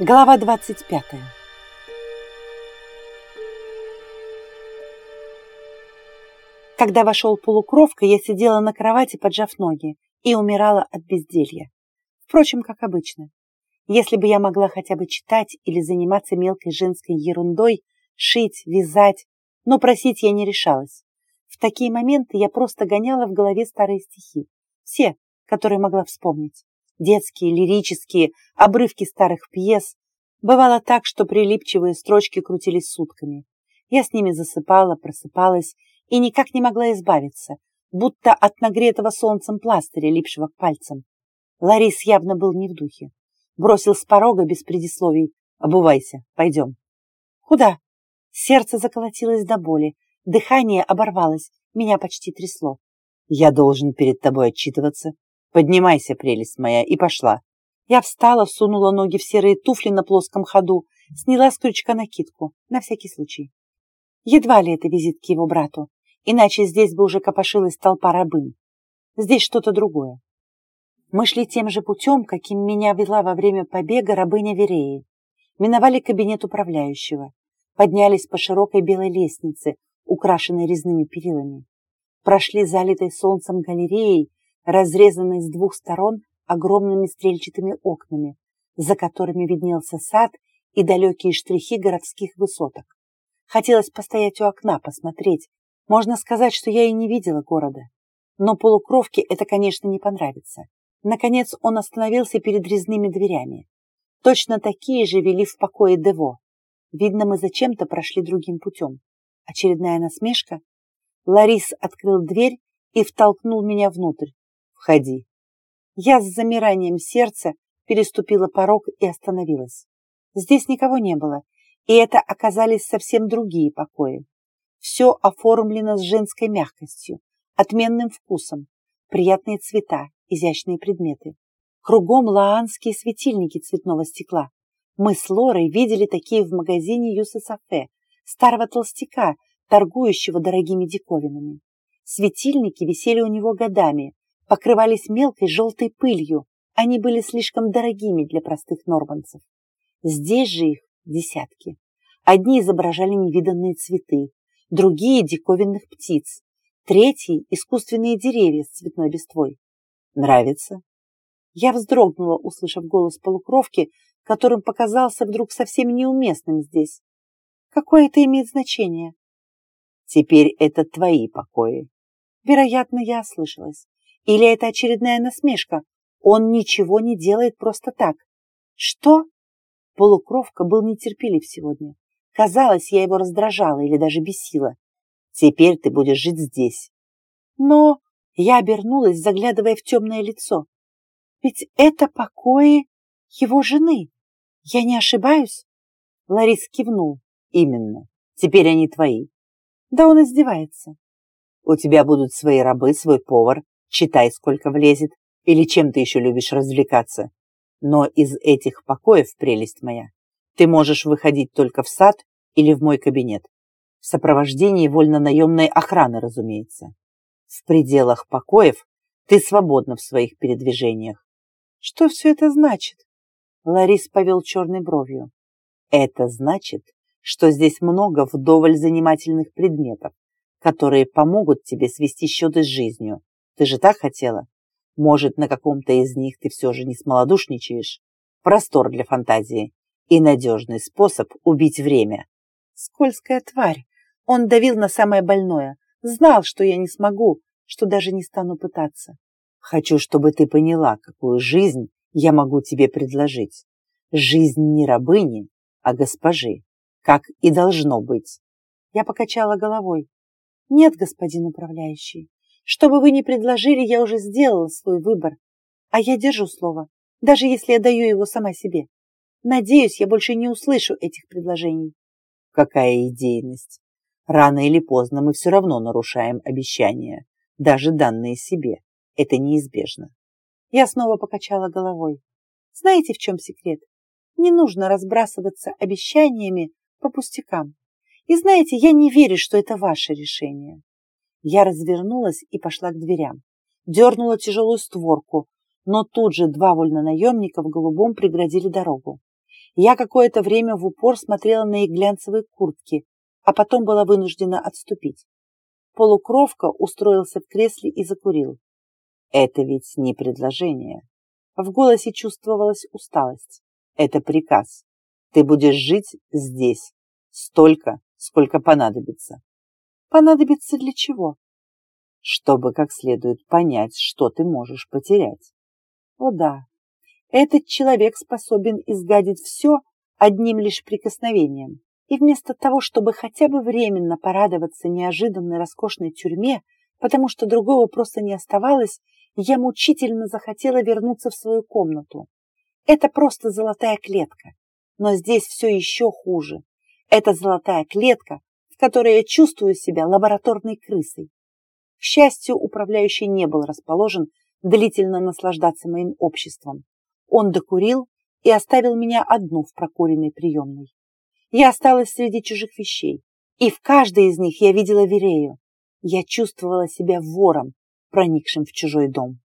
Глава 25 Когда вошел полукровка, я сидела на кровати, поджав ноги, и умирала от безделья. Впрочем, как обычно. Если бы я могла хотя бы читать или заниматься мелкой женской ерундой, шить, вязать, но просить я не решалась. В такие моменты я просто гоняла в голове старые стихи. Все, которые могла вспомнить детские, лирические, обрывки старых пьес. Бывало так, что прилипчивые строчки крутились сутками. Я с ними засыпала, просыпалась и никак не могла избавиться, будто от нагретого солнцем пластыря, липшего к пальцам. Ларис явно был не в духе. Бросил с порога без предисловий. «Обувайся, пойдем». «Куда?» Сердце заколотилось до боли, дыхание оборвалось, меня почти трясло. «Я должен перед тобой отчитываться Поднимайся, прелесть моя, и пошла. Я встала, сунула ноги в серые туфли на плоском ходу, сняла с крючка накидку, на всякий случай. Едва ли это визит к его брату, иначе здесь бы уже копошилась толпа рабынь. Здесь что-то другое. Мы шли тем же путем, каким меня вела во время побега рабыня Вереи. Миновали кабинет управляющего, поднялись по широкой белой лестнице, украшенной резными перилами. Прошли залитой солнцем галереей разрезанный с двух сторон огромными стрельчатыми окнами, за которыми виднелся сад и далекие штрихи городских высоток. Хотелось постоять у окна, посмотреть. Можно сказать, что я и не видела города. Но полукровке это, конечно, не понравится. Наконец он остановился перед резными дверями. Точно такие же вели в покое Дево. Видно, мы зачем-то прошли другим путем. Очередная насмешка. Ларис открыл дверь и втолкнул меня внутрь. Входи. Я с замиранием сердца переступила порог и остановилась. Здесь никого не было, и это оказались совсем другие покои. Все оформлено с женской мягкостью, отменным вкусом, приятные цвета, изящные предметы. Кругом лаанские светильники цветного стекла. Мы с Лорой видели такие в магазине Юсесафе, старого толстяка, торгующего дорогими диковинами. Светильники висели у него годами, покрывались мелкой желтой пылью. Они были слишком дорогими для простых норманцев. Здесь же их десятки. Одни изображали невиданные цветы, другие – диковинных птиц, третьи – искусственные деревья с цветной листвой. Нравится? Я вздрогнула, услышав голос полукровки, которым показался вдруг совсем неуместным здесь. Какое это имеет значение? Теперь это твои покои. Вероятно, я ослышалась. Или это очередная насмешка? Он ничего не делает просто так. Что? Полукровка был нетерпелив сегодня. Казалось, я его раздражала или даже бесила. Теперь ты будешь жить здесь. Но я обернулась, заглядывая в темное лицо. Ведь это покои его жены. Я не ошибаюсь? Ларис кивнул. Именно. Теперь они твои. Да он издевается. У тебя будут свои рабы, свой повар, читай, сколько влезет, или чем ты еще любишь развлекаться. Но из этих покоев, прелесть моя, ты можешь выходить только в сад или в мой кабинет. В сопровождении вольно-наемной охраны, разумеется. В пределах покоев ты свободна в своих передвижениях. Что все это значит? Ларис повел черной бровью. Это значит, что здесь много вдоволь занимательных предметов, которые помогут тебе свести счеты с жизнью, ты же так хотела? Может, на каком-то из них ты все же не смолодушничаешь? Простор для фантазии и надежный способ убить время. Скользкая тварь. Он давил на самое больное. Знал, что я не смогу, что даже не стану пытаться. Хочу, чтобы ты поняла, какую жизнь я могу тебе предложить. Жизнь не рабыни, а госпожи, как и должно быть. Я покачала головой. Нет, господин управляющий, что бы вы ни предложили, я уже сделала свой выбор. А я держу слово, даже если я даю его сама себе. Надеюсь, я больше не услышу этих предложений. Какая идейность. Рано или поздно мы все равно нарушаем обещания, даже данные себе. Это неизбежно. Я снова покачала головой. Знаете, в чем секрет? Не нужно разбрасываться обещаниями по пустякам. И знаете, я не верю, что это ваше решение. Я развернулась и пошла к дверям. Дернула тяжелую створку, но тут же два вольнонаемника в голубом преградили дорогу. Я какое-то время в упор смотрела на их глянцевые куртки, а потом была вынуждена отступить. Полукровка устроился в кресле и закурил. Это ведь не предложение. В голосе чувствовалась усталость. Это приказ. Ты будешь жить здесь столько, сколько понадобится. Понадобится для чего? Чтобы как следует понять, что ты можешь потерять. О да, этот человек способен изгадить все одним лишь прикосновением. И вместо того, чтобы хотя бы временно порадоваться неожиданной роскошной тюрьме, потому что другого просто не оставалось, я мучительно захотела вернуться в свою комнату. Это просто золотая клетка. Но здесь все еще хуже. Это золотая клетка, которой я чувствую себя лабораторной крысой. К счастью, управляющий не был расположен длительно наслаждаться моим обществом. Он докурил и оставил меня одну в прокуренной приемной. Я осталась среди чужих вещей, и в каждой из них я видела Верею. Я чувствовала себя вором, проникшим в чужой дом.